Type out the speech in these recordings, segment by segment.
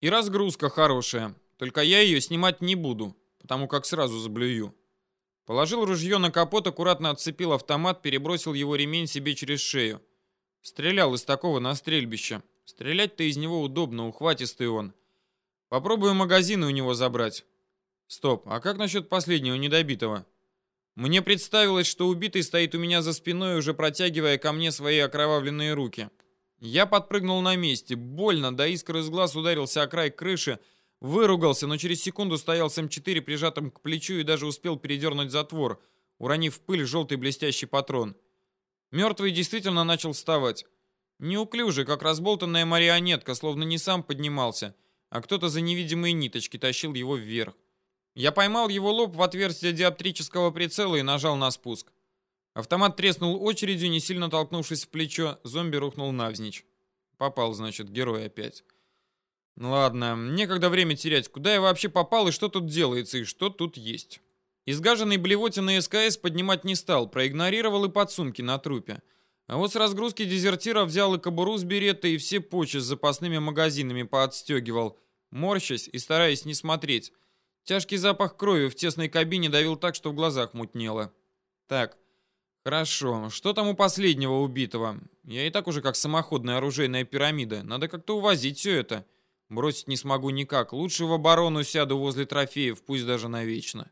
И разгрузка хорошая, только я ее снимать не буду, потому как сразу заблюю. Положил ружье на капот, аккуратно отцепил автомат, перебросил его ремень себе через шею. Стрелял из такого на стрельбище. Стрелять-то из него удобно, ухватистый он. Попробую магазины у него забрать. Стоп, а как насчет последнего недобитого? Мне представилось, что убитый стоит у меня за спиной, уже протягивая ко мне свои окровавленные руки. Я подпрыгнул на месте, больно, до искры из глаз ударился о край крыши, выругался, но через секунду стоял с М4 прижатым к плечу и даже успел передернуть затвор, уронив в пыль желтый блестящий патрон. Мертвый действительно начал вставать. Неуклюже, как разболтанная марионетка, словно не сам поднимался, а кто-то за невидимые ниточки тащил его вверх. Я поймал его лоб в отверстие диоптрического прицела и нажал на спуск. Автомат треснул очередью, не сильно толкнувшись в плечо, зомби рухнул навзничь. Попал, значит, герой опять. Ну ладно, некогда время терять. Куда я вообще попал и что тут делается, и что тут есть? Изгаженный блевотиной СКС поднимать не стал, проигнорировал и подсумки на трупе. А вот с разгрузки дезертира взял и кобуру с берета, и все почи с запасными магазинами поотстегивал, морщась и стараясь не смотреть, Тяжкий запах крови в тесной кабине давил так, что в глазах мутнело. Так, хорошо. Что там у последнего убитого? Я и так уже как самоходная оружейная пирамида. Надо как-то увозить все это. Бросить не смогу никак. Лучше в оборону сяду возле трофеев, пусть даже навечно.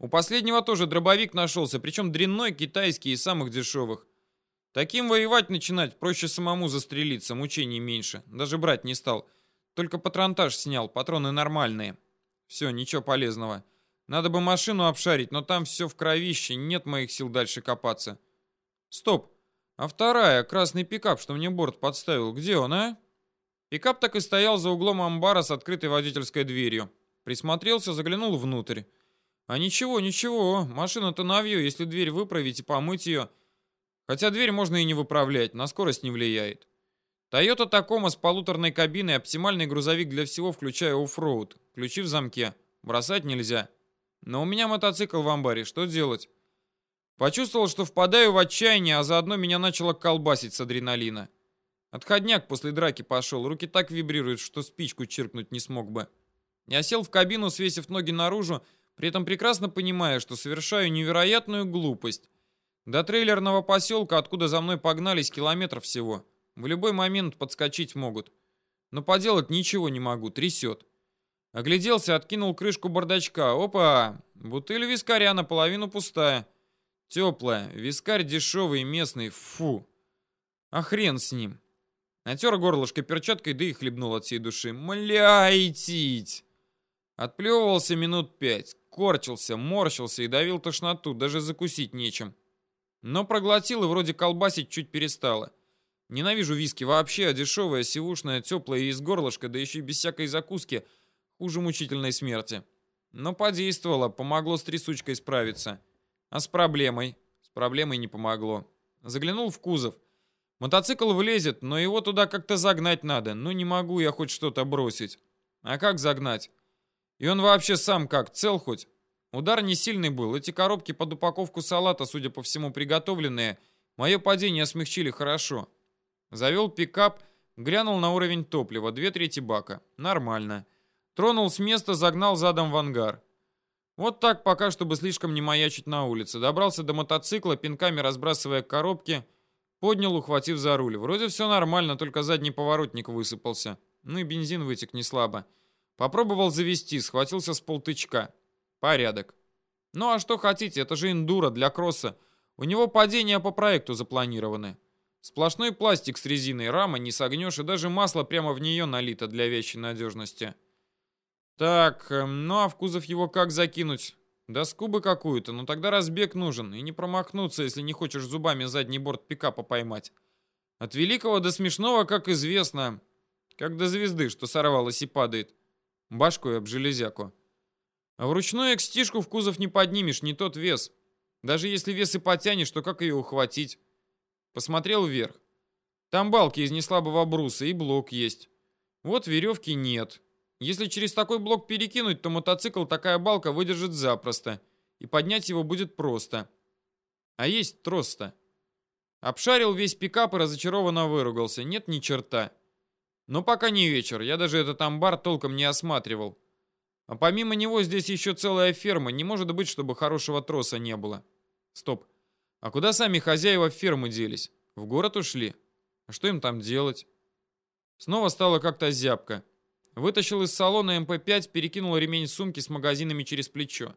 У последнего тоже дробовик нашелся, причем дрянной, китайский и самых дешевых. Таким воевать начинать, проще самому застрелиться, мучений меньше. Даже брать не стал. Только патронтаж снял, патроны нормальные. Все, ничего полезного. Надо бы машину обшарить, но там все в кровище, нет моих сил дальше копаться. Стоп, а вторая, красный пикап, что мне борт подставил, где он, а? Пикап так и стоял за углом амбара с открытой водительской дверью. Присмотрелся, заглянул внутрь. А ничего, ничего, машина-то навью, если дверь выправить и помыть ее. Хотя дверь можно и не выправлять, на скорость не влияет. Toyota Tacoma с полуторной кабиной, оптимальный грузовик для всего, включая оффроуд. Ключи в замке. Бросать нельзя. Но у меня мотоцикл в амбаре, что делать? Почувствовал, что впадаю в отчаяние, а заодно меня начало колбасить с адреналина. Отходняк после драки пошел, руки так вибрируют, что спичку чиркнуть не смог бы. Я сел в кабину, свесив ноги наружу, при этом прекрасно понимая, что совершаю невероятную глупость. До трейлерного поселка, откуда за мной погнались, километров всего. В любой момент подскочить могут. Но поделать ничего не могу, трясет. Огляделся, откинул крышку бардачка. Опа! Бутыль вискаря наполовину пустая. Теплая. Вискарь дешевый, местный. Фу. А хрен с ним. Натер горлышко перчаткой, да и хлебнул от всей души. Мляйтить! Отплевывался минут пять. Корчился, морщился и давил тошноту, даже закусить нечем. Но проглотил и вроде колбасить чуть перестало. Ненавижу виски вообще, а дешевое, сивушное, теплое и из горлышка, да еще и без всякой закуски, хуже мучительной смерти. Но подействовало, помогло с трясучкой справиться. А с проблемой? С проблемой не помогло. Заглянул в кузов. Мотоцикл влезет, но его туда как-то загнать надо. Ну не могу я хоть что-то бросить. А как загнать? И он вообще сам как, цел хоть? Удар не сильный был. Эти коробки под упаковку салата, судя по всему, приготовленные. Мое падение смягчили хорошо. Завел пикап, глянул на уровень топлива, две трети бака. Нормально. Тронул с места, загнал задом в ангар. Вот так пока, чтобы слишком не маячить на улице. Добрался до мотоцикла, пинками разбрасывая коробки, поднял, ухватив за руль. Вроде все нормально, только задний поворотник высыпался. Ну и бензин вытек не слабо. Попробовал завести, схватился с полтычка. Порядок. Ну а что хотите, это же эндуро для кросса. У него падения по проекту запланированы. Сплошной пластик с резиной, рама не согнешь, и даже масло прямо в нее налито для вещей надежности. Так, эм, ну а в кузов его как закинуть? Доску бы какую-то, но тогда разбег нужен, и не промахнуться, если не хочешь зубами задний борт пикапа поймать. От великого до смешного, как известно, как до звезды, что сорвалась и падает. Башкой об железяку. А вручную экстишку в кузов не поднимешь, не тот вес. Даже если вес и потянешь, то как ее ухватить? Посмотрел вверх. Там балки из неслабого бруса и блок есть. Вот веревки нет. Если через такой блок перекинуть, то мотоцикл такая балка выдержит запросто. И поднять его будет просто. А есть трос-то. Обшарил весь пикап и разочарованно выругался. Нет ни черта. Но пока не вечер, я даже этот амбар толком не осматривал. А помимо него здесь еще целая ферма, не может быть, чтобы хорошего троса не было. Стоп, а куда сами хозяева фермы делись? В город ушли? А что им там делать? Снова стало как-то зябко. Вытащил из салона МП-5, перекинул ремень сумки с магазинами через плечо.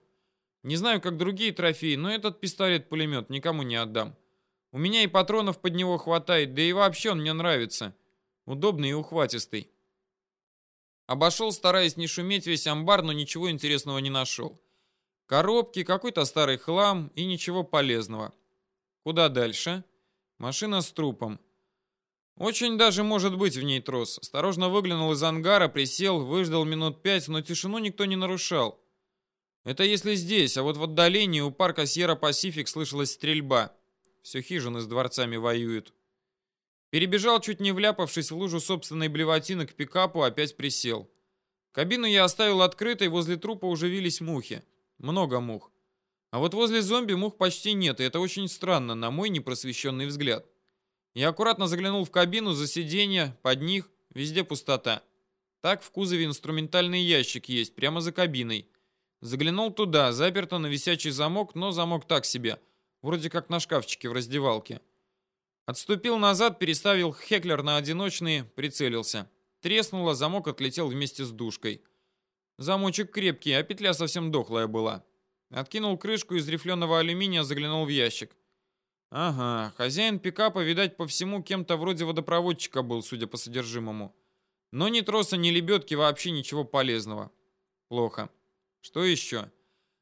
Не знаю, как другие трофеи, но этот пистолет-пулемет никому не отдам. У меня и патронов под него хватает, да и вообще он мне нравится. Удобный и ухватистый. Обошел, стараясь не шуметь весь амбар, но ничего интересного не нашел. Коробки, какой-то старый хлам и ничего полезного. Куда дальше? Машина с трупом. Очень даже может быть в ней трос. Осторожно выглянул из ангара, присел, выждал минут пять, но тишину никто не нарушал. Это если здесь, а вот в отдалении у парка Сьерра Пасифик слышалась стрельба. Все хижины с дворцами воюют. Перебежал, чуть не вляпавшись в лужу собственной блевотины к пикапу, опять присел. Кабину я оставил открытой, возле трупа уже вились мухи. Много мух. А вот возле зомби мух почти нет, и это очень странно, на мой непросвещенный взгляд. Я аккуратно заглянул в кабину, за сиденье, под них, везде пустота. Так в кузове инструментальный ящик есть, прямо за кабиной. Заглянул туда, заперто на висячий замок, но замок так себе, вроде как на шкафчике в раздевалке. Отступил назад, переставил Хеклер на одиночные, прицелился. Треснуло, замок отлетел вместе с душкой. Замочек крепкий, а петля совсем дохлая была. Откинул крышку из рифленого алюминия, заглянул в ящик. Ага, хозяин пикапа, видать, по всему кем-то вроде водопроводчика был, судя по содержимому. Но ни троса, ни лебедки, вообще ничего полезного. Плохо. Что еще?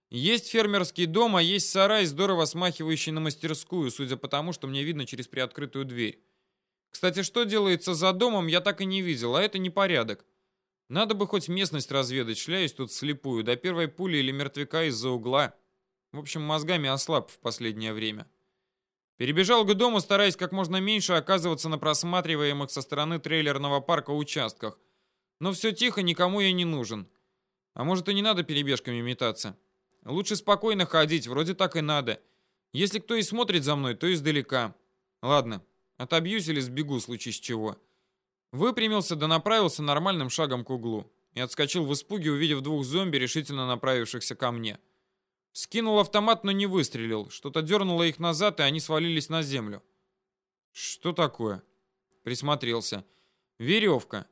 Есть фермерский дом, а есть сарай, здорово смахивающий на мастерскую, судя по тому, что мне видно через приоткрытую дверь. Кстати, что делается за домом, я так и не видел, а это непорядок. Надо бы хоть местность разведать, шляюсь тут слепую, до первой пули или мертвяка из-за угла. В общем, мозгами ослаб в последнее время. Перебежал к дому, стараясь как можно меньше оказываться на просматриваемых со стороны трейлерного парка участках. Но все тихо, никому я не нужен. А может и не надо перебежками метаться. Лучше спокойно ходить, вроде так и надо. Если кто и смотрит за мной, то издалека. Ладно, отобьюсь или сбегу, случись чего. Выпрямился да направился нормальным шагом к углу. И отскочил в испуге, увидев двух зомби, решительно направившихся ко мне. Скинул автомат, но не выстрелил. Что-то дернуло их назад, и они свалились на землю. Что такое? Присмотрелся. Веревка.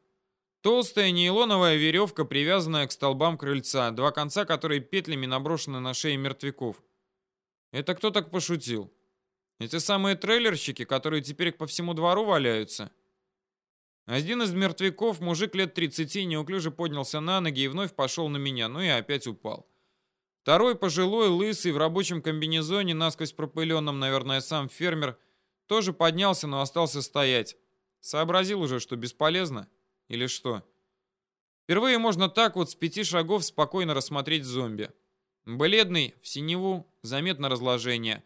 Толстая нейлоновая веревка, привязанная к столбам крыльца, два конца которой петлями наброшены на шеи мертвяков. Это кто так пошутил? Эти самые трейлерщики, которые теперь по всему двору валяются? Один из мертвяков, мужик лет 30, неуклюже поднялся на ноги и вновь пошел на меня, ну и опять упал. Второй, пожилой, лысый, в рабочем комбинезоне, насквозь пропыленном, наверное, сам фермер, тоже поднялся, но остался стоять. Сообразил уже, что бесполезно. Или что? Впервые можно так вот с пяти шагов спокойно рассмотреть зомби. Бледный, в синеву, заметно разложение.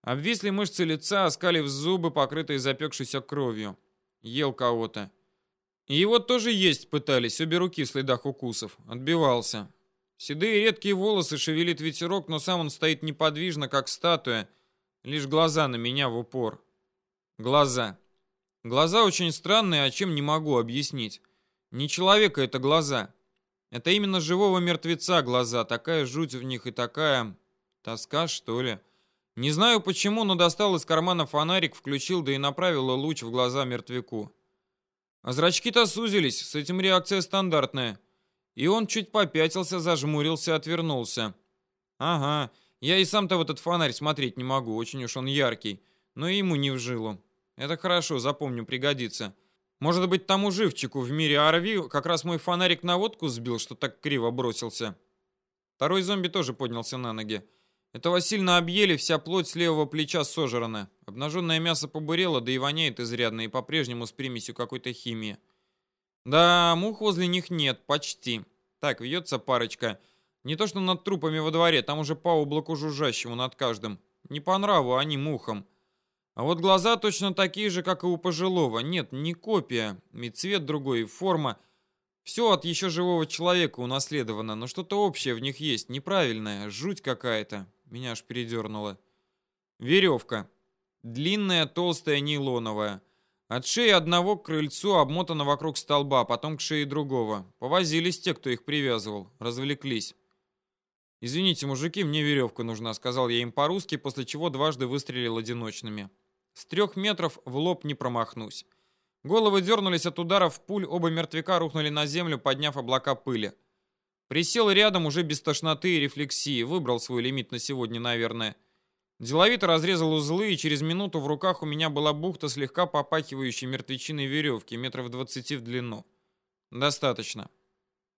Обвисли мышцы лица, оскалив зубы, покрытые запекшейся кровью. Ел кого-то. Его тоже есть пытались, обе руки в следах укусов. Отбивался. Седые редкие волосы шевелит ветерок, но сам он стоит неподвижно, как статуя. Лишь глаза на меня в упор. Глаза. Глаза очень странные, а чем не могу объяснить. Не человека это глаза. Это именно живого мертвеца глаза. Такая жуть в них и такая... Тоска, что ли? Не знаю почему, но достал из кармана фонарик, включил, да и направил луч в глаза мертвяку. А зрачки-то сузились, с этим реакция стандартная. И он чуть попятился, зажмурился, отвернулся. Ага, я и сам-то в этот фонарь смотреть не могу, очень уж он яркий. Но и ему не в жилу. Это хорошо, запомню, пригодится. Может быть, тому живчику в мире Арви как раз мой фонарик на водку сбил, что так криво бросился. Второй зомби тоже поднялся на ноги. Этого сильно объели, вся плоть с левого плеча сожрана. Обнаженное мясо побурело, да и воняет изрядно, и по-прежнему с примесью какой-то химии. Да, мух возле них нет, почти. Так, вьется парочка. Не то что над трупами во дворе, там уже по облаку жужжащему над каждым. Не по нраву, они мухам. А вот глаза точно такие же, как и у пожилого. Нет, не копия. И цвет другой, и форма. Все от еще живого человека унаследовано, но что-то общее в них есть, неправильное, жуть какая-то. Меня аж передернуло. Веревка. Длинная, толстая, нейлоновая. От шеи одного к крыльцу обмотано вокруг столба, потом к шее другого. Повозились те, кто их привязывал, развлеклись. «Извините, мужики, мне веревка нужна», — сказал я им по-русски, после чего дважды выстрелил одиночными. С трех метров в лоб не промахнусь. Головы дернулись от ударов пуль, оба мертвяка рухнули на землю, подняв облака пыли. Присел рядом уже без тошноты и рефлексии, выбрал свой лимит на сегодня, наверное. Деловито разрезал узлы, и через минуту в руках у меня была бухта слегка попахивающей мертвечиной веревки, метров двадцати в длину. Достаточно.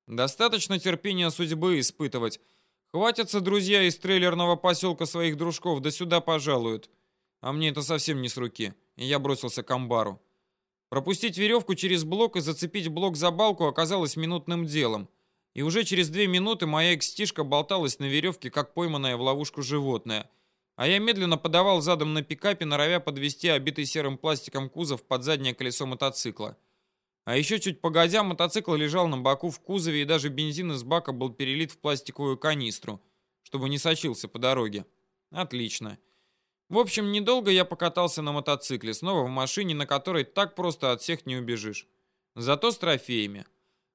Достаточно терпения судьбы испытывать. Хватятся друзья из трейлерного поселка своих дружков, да сюда пожалуют. А мне это совсем не с руки, и я бросился к амбару. Пропустить веревку через блок и зацепить блок за балку оказалось минутным делом. И уже через две минуты моя экстишка болталась на веревке, как пойманное в ловушку животное — а я медленно подавал задом на пикапе, норовя подвести обитый серым пластиком кузов под заднее колесо мотоцикла. А еще чуть погодя, мотоцикл лежал на боку в кузове, и даже бензин из бака был перелит в пластиковую канистру, чтобы не сочился по дороге. Отлично. В общем, недолго я покатался на мотоцикле, снова в машине, на которой так просто от всех не убежишь. Зато с трофеями.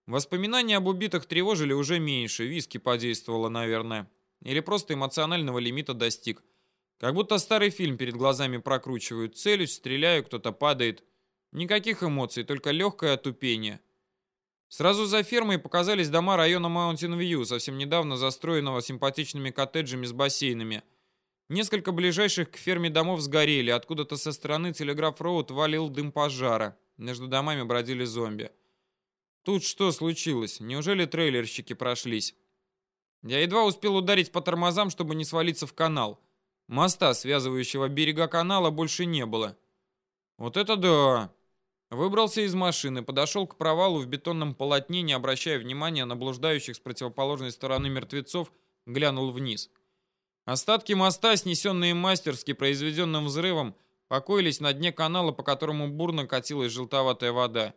Воспоминания об убитых тревожили уже меньше, виски подействовало, наверное. Или просто эмоционального лимита достиг. Как будто старый фильм перед глазами прокручивают. Целюсь, стреляю, кто-то падает. Никаких эмоций, только легкое отупение. Сразу за фермой показались дома района Маунтин-Вью, совсем недавно застроенного симпатичными коттеджами с бассейнами. Несколько ближайших к ферме домов сгорели, откуда-то со стороны Телеграф-Роуд валил дым пожара. Между домами бродили зомби. Тут что случилось? Неужели трейлерщики прошлись? Я едва успел ударить по тормозам, чтобы не свалиться в канал. Моста, связывающего берега канала, больше не было. Вот это да! Выбрался из машины, подошел к провалу в бетонном полотне, не обращая внимания на блуждающих с противоположной стороны мертвецов, глянул вниз. Остатки моста, снесенные мастерски произведенным взрывом, покоились на дне канала, по которому бурно катилась желтоватая вода.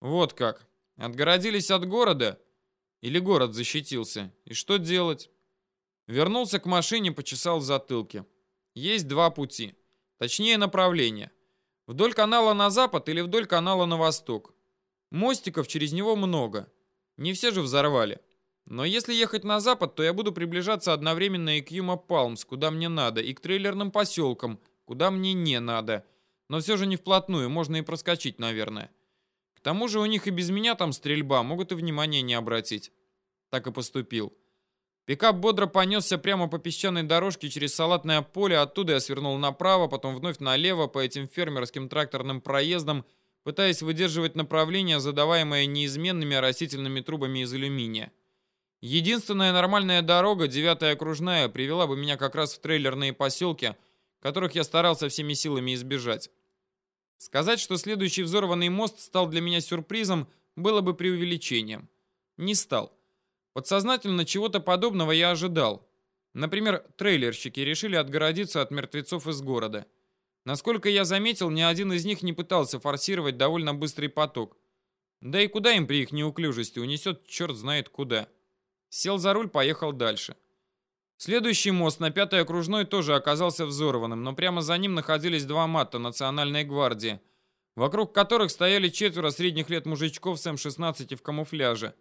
Вот как. Отгородились от города? Или город защитился? И что делать? Вернулся к машине, почесал в затылке. Есть два пути. Точнее, направления. Вдоль канала на запад или вдоль канала на восток. Мостиков через него много. Не все же взорвали. Но если ехать на запад, то я буду приближаться одновременно и к Юма Палмс, куда мне надо, и к трейлерным поселкам, куда мне не надо. Но все же не вплотную, можно и проскочить, наверное. К тому же у них и без меня там стрельба, могут и внимания не обратить. Так и поступил. Пикап бодро понесся прямо по песчаной дорожке через салатное поле, оттуда я свернул направо, потом вновь налево по этим фермерским тракторным проездам, пытаясь выдерживать направление, задаваемое неизменными растительными трубами из алюминия. Единственная нормальная дорога, девятая окружная, привела бы меня как раз в трейлерные поселки, которых я старался всеми силами избежать. Сказать, что следующий взорванный мост стал для меня сюрпризом, было бы преувеличением. Не стал. Подсознательно чего-то подобного я ожидал. Например, трейлерщики решили отгородиться от мертвецов из города. Насколько я заметил, ни один из них не пытался форсировать довольно быстрый поток. Да и куда им при их неуклюжести унесет черт знает куда. Сел за руль, поехал дальше. Следующий мост на Пятой окружной тоже оказался взорванным, но прямо за ним находились два матта Национальной гвардии, вокруг которых стояли четверо средних лет мужичков с М-16 в камуфляже.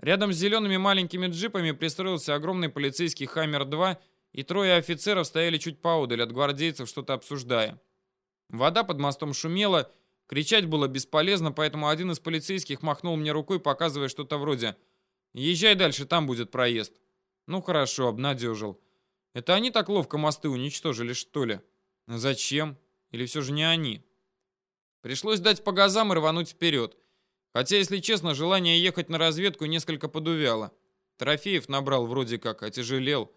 Рядом с зелеными маленькими джипами пристроился огромный полицейский «Хаммер-2», и трое офицеров стояли чуть поодаль от гвардейцев, что-то обсуждая. Вода под мостом шумела, кричать было бесполезно, поэтому один из полицейских махнул мне рукой, показывая что-то вроде «Езжай дальше, там будет проезд». Ну хорошо, обнадежил. Это они так ловко мосты уничтожили, что ли? Зачем? Или все же не они? Пришлось дать по газам и рвануть вперед. Хотя, если честно, желание ехать на разведку несколько подувяло. Трофеев набрал вроде как, отяжелел.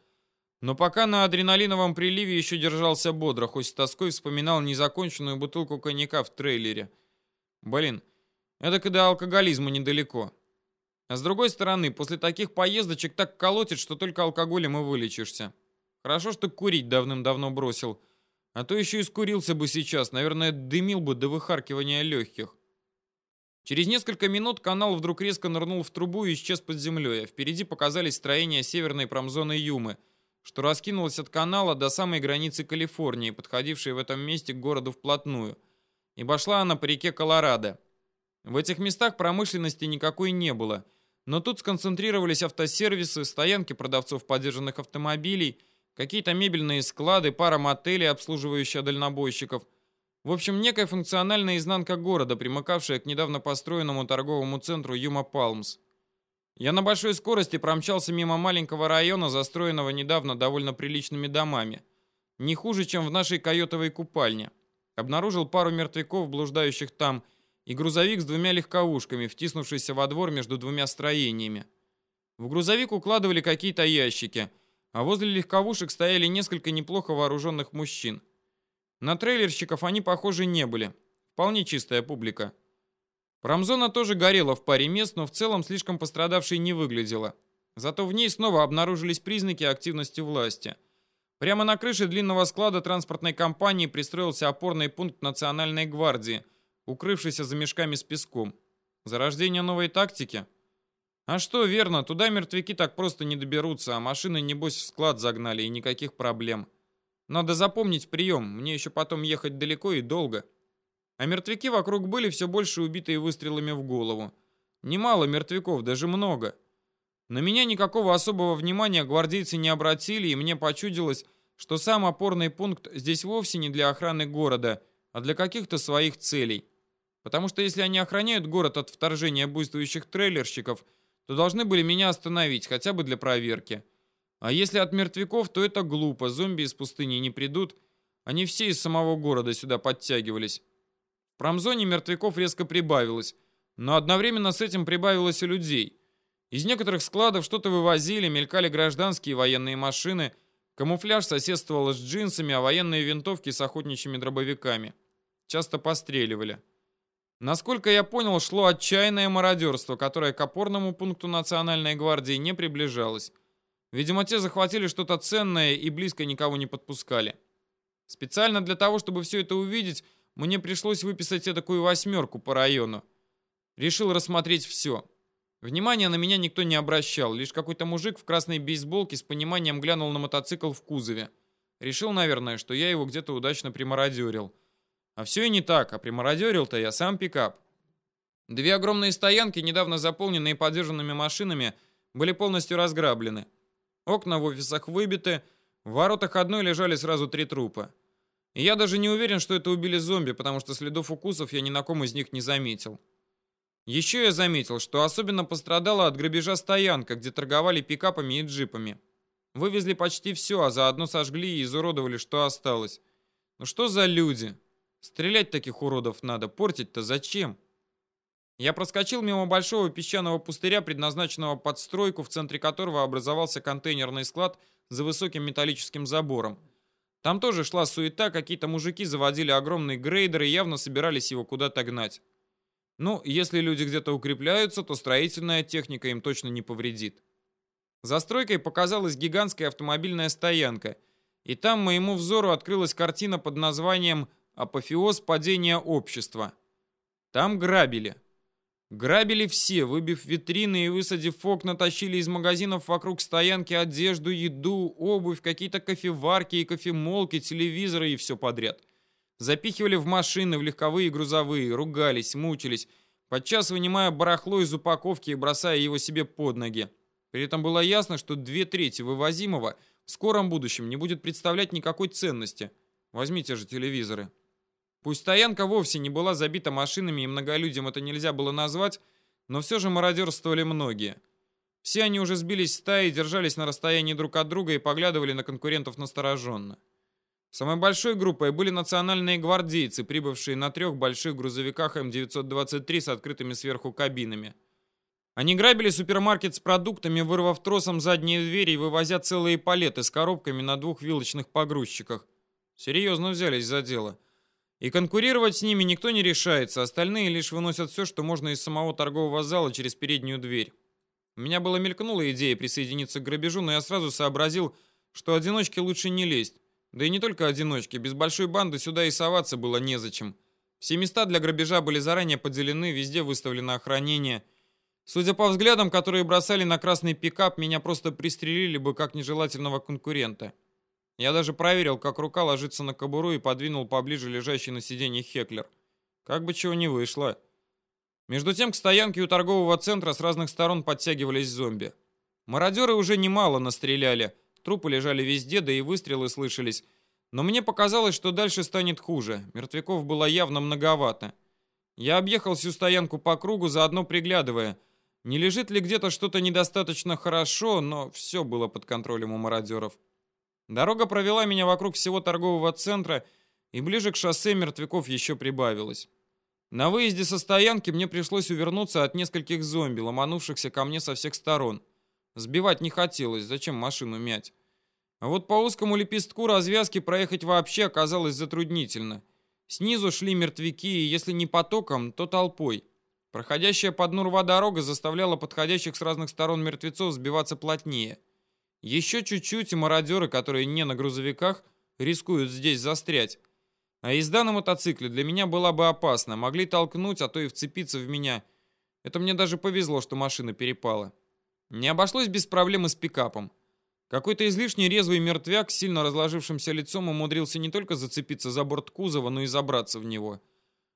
Но пока на адреналиновом приливе еще держался бодро, хоть с тоской вспоминал незаконченную бутылку коньяка в трейлере. Блин, это когда алкоголизма недалеко. А с другой стороны, после таких поездочек так колотит, что только алкоголем и вылечишься. Хорошо, что курить давным-давно бросил. А то еще и скурился бы сейчас, наверное, дымил бы до выхаркивания легких. Через несколько минут канал вдруг резко нырнул в трубу и исчез под землей, а впереди показались строения северной промзоны Юмы, что раскинулось от канала до самой границы Калифорнии, подходившей в этом месте к городу вплотную. ибо шла она по реке Колорадо. В этих местах промышленности никакой не было, но тут сконцентрировались автосервисы, стоянки продавцов подержанных автомобилей, какие-то мебельные склады, пара мотелей, обслуживающие дальнобойщиков. В общем, некая функциональная изнанка города, примыкавшая к недавно построенному торговому центру Юма Палмс. Я на большой скорости промчался мимо маленького района, застроенного недавно довольно приличными домами. Не хуже, чем в нашей койотовой купальне. Обнаружил пару мертвяков, блуждающих там, и грузовик с двумя легковушками, втиснувшийся во двор между двумя строениями. В грузовик укладывали какие-то ящики, а возле легковушек стояли несколько неплохо вооруженных мужчин. На трейлерщиков они, похоже, не были. Вполне чистая публика. Промзона тоже горела в паре мест, но в целом слишком пострадавшей не выглядела. Зато в ней снова обнаружились признаки активности власти. Прямо на крыше длинного склада транспортной компании пристроился опорный пункт Национальной гвардии, укрывшийся за мешками с песком. Зарождение новой тактики? А что, верно, туда мертвяки так просто не доберутся, а машины, небось, в склад загнали, и никаких проблем. Надо запомнить прием, мне еще потом ехать далеко и долго. А мертвяки вокруг были все больше убитые выстрелами в голову. Немало мертвяков, даже много. На меня никакого особого внимания гвардейцы не обратили, и мне почудилось, что сам опорный пункт здесь вовсе не для охраны города, а для каких-то своих целей. Потому что если они охраняют город от вторжения буйствующих трейлерщиков, то должны были меня остановить, хотя бы для проверки. А если от мертвяков, то это глупо, зомби из пустыни не придут, они все из самого города сюда подтягивались промзоне мертвяков резко прибавилось, но одновременно с этим прибавилось и людей. Из некоторых складов что-то вывозили, мелькали гражданские и военные машины, камуфляж соседствовал с джинсами, а военные винтовки с охотничьими дробовиками. Часто постреливали. Насколько я понял, шло отчаянное мародерство, которое к опорному пункту Национальной гвардии не приближалось. Видимо, те захватили что-то ценное и близко никого не подпускали. Специально для того, чтобы все это увидеть, мне пришлось выписать такую восьмерку по району. Решил рассмотреть все. Внимания на меня никто не обращал, лишь какой-то мужик в красной бейсболке с пониманием глянул на мотоцикл в кузове. Решил, наверное, что я его где-то удачно примародерил. А все и не так, а примародерил-то я сам пикап. Две огромные стоянки, недавно заполненные подержанными машинами, были полностью разграблены. Окна в офисах выбиты, в воротах одной лежали сразу три трупа. Я даже не уверен, что это убили зомби, потому что следов укусов я ни на ком из них не заметил. Еще я заметил, что особенно пострадала от грабежа стоянка, где торговали пикапами и джипами. Вывезли почти все, а заодно сожгли и изуродовали, что осталось. Ну что за люди? Стрелять таких уродов надо, портить-то зачем? Я проскочил мимо большого песчаного пустыря, предназначенного под стройку, в центре которого образовался контейнерный склад за высоким металлическим забором. Там тоже шла суета, какие-то мужики заводили огромный грейдер и явно собирались его куда-то гнать. Ну, если люди где-то укрепляются, то строительная техника им точно не повредит. За стройкой показалась гигантская автомобильная стоянка, и там моему взору открылась картина под названием «Апофеоз падения общества». Там грабили. Грабили все, выбив витрины и высадив окна, тащили из магазинов вокруг стоянки одежду, еду, обувь, какие-то кофеварки и кофемолки, телевизоры и все подряд. Запихивали в машины, в легковые и грузовые, ругались, мучились, подчас вынимая барахло из упаковки и бросая его себе под ноги. При этом было ясно, что две трети вывозимого в скором будущем не будет представлять никакой ценности. Возьмите же телевизоры. Пусть стоянка вовсе не была забита машинами и многолюдям это нельзя было назвать, но все же мародерствовали многие. Все они уже сбились в стаи, держались на расстоянии друг от друга и поглядывали на конкурентов настороженно. Самой большой группой были национальные гвардейцы, прибывшие на трех больших грузовиках М923 с открытыми сверху кабинами. Они грабили супермаркет с продуктами, вырвав тросом задние двери и вывозя целые палеты с коробками на двух вилочных погрузчиках. Серьезно взялись за дело. И конкурировать с ними никто не решается, остальные лишь выносят все, что можно из самого торгового зала через переднюю дверь. У меня была мелькнула идея присоединиться к грабежу, но я сразу сообразил, что одиночке лучше не лезть. Да и не только одиночки, без большой банды сюда и соваться было незачем. Все места для грабежа были заранее поделены, везде выставлено охранение. Судя по взглядам, которые бросали на красный пикап, меня просто пристрелили бы как нежелательного конкурента. Я даже проверил, как рука ложится на кобуру и подвинул поближе лежащий на сиденье Хеклер. Как бы чего не вышло. Между тем к стоянке у торгового центра с разных сторон подтягивались зомби. Мародеры уже немало настреляли, трупы лежали везде, да и выстрелы слышались. Но мне показалось, что дальше станет хуже. Мертвяков было явно многовато. Я объехал всю стоянку по кругу, заодно приглядывая, не лежит ли где-то что-то недостаточно хорошо, но все было под контролем у мародеров. Дорога провела меня вокруг всего торгового центра, и ближе к шоссе мертвяков еще прибавилось. На выезде со стоянки мне пришлось увернуться от нескольких зомби, ломанувшихся ко мне со всех сторон. Сбивать не хотелось, зачем машину мять? А вот по узкому лепестку развязки проехать вообще оказалось затруднительно. Снизу шли мертвяки, и если не потоком, то толпой. Проходящая под дну дорога заставляла подходящих с разных сторон мертвецов сбиваться плотнее. Еще чуть-чуть и мародеры, которые не на грузовиках, рискуют здесь застрять. А езда на мотоцикле для меня была бы опасна. Могли толкнуть, а то и вцепиться в меня. Это мне даже повезло, что машина перепала. Не обошлось без проблемы с пикапом. Какой-то излишне резвый мертвяк с сильно разложившимся лицом умудрился не только зацепиться за борт кузова, но и забраться в него.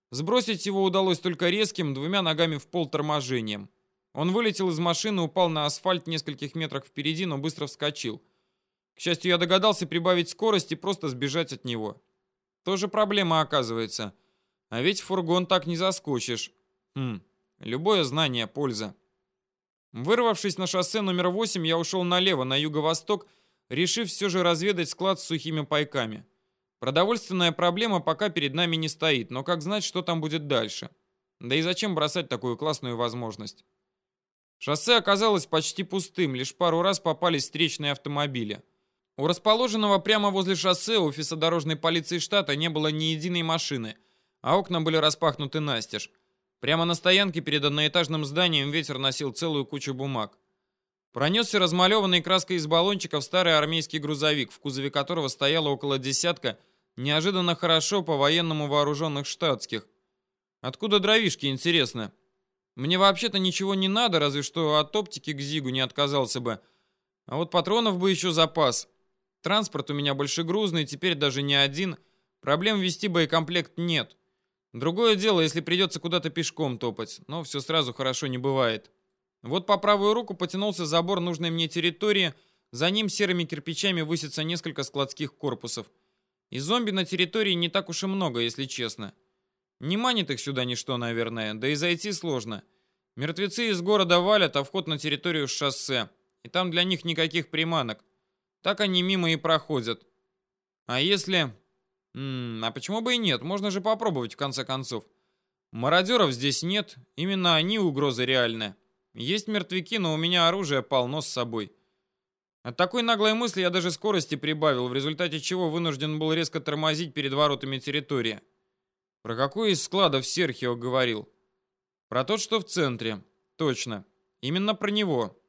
Сбросить его удалось только резким, двумя ногами в пол торможением. Он вылетел из машины, упал на асфальт нескольких метрах впереди, но быстро вскочил. К счастью, я догадался прибавить скорость и просто сбежать от него. Тоже проблема оказывается. А ведь фургон так не заскочишь. Хм, любое знание — польза. Вырвавшись на шоссе номер 8, я ушел налево, на юго-восток, решив все же разведать склад с сухими пайками. Продовольственная проблема пока перед нами не стоит, но как знать, что там будет дальше? Да и зачем бросать такую классную возможность? Шоссе оказалось почти пустым, лишь пару раз попались встречные автомобили. У расположенного прямо возле шоссе офиса дорожной полиции штата не было ни единой машины, а окна были распахнуты настежь. Прямо на стоянке перед одноэтажным зданием ветер носил целую кучу бумаг. Пронесся размалеванный краской из баллончиков старый армейский грузовик, в кузове которого стояло около десятка неожиданно хорошо по-военному вооруженных штатских. Откуда дровишки, интересно? Мне вообще-то ничего не надо, разве что от оптики к Зигу не отказался бы. А вот патронов бы еще запас. Транспорт у меня большегрузный, теперь даже не один. Проблем вести боекомплект нет. Другое дело, если придется куда-то пешком топать, но все сразу хорошо не бывает. Вот по правую руку потянулся забор нужной мне территории, за ним серыми кирпичами высится несколько складских корпусов. И зомби на территории не так уж и много, если честно. Не манит их сюда ничто, наверное, да и зайти сложно. Мертвецы из города валят, а вход на территорию шоссе. И там для них никаких приманок. Так они мимо и проходят. А если... М -м, а почему бы и нет? Можно же попробовать в конце концов. Мародеров здесь нет, именно они угроза реальная. Есть мертвяки, но у меня оружие полно с собой. От такой наглой мысли я даже скорости прибавил, в результате чего вынужден был резко тормозить перед воротами территории. Про какой из складов Серхио говорил? Про тот, что в центре. Точно. Именно про него.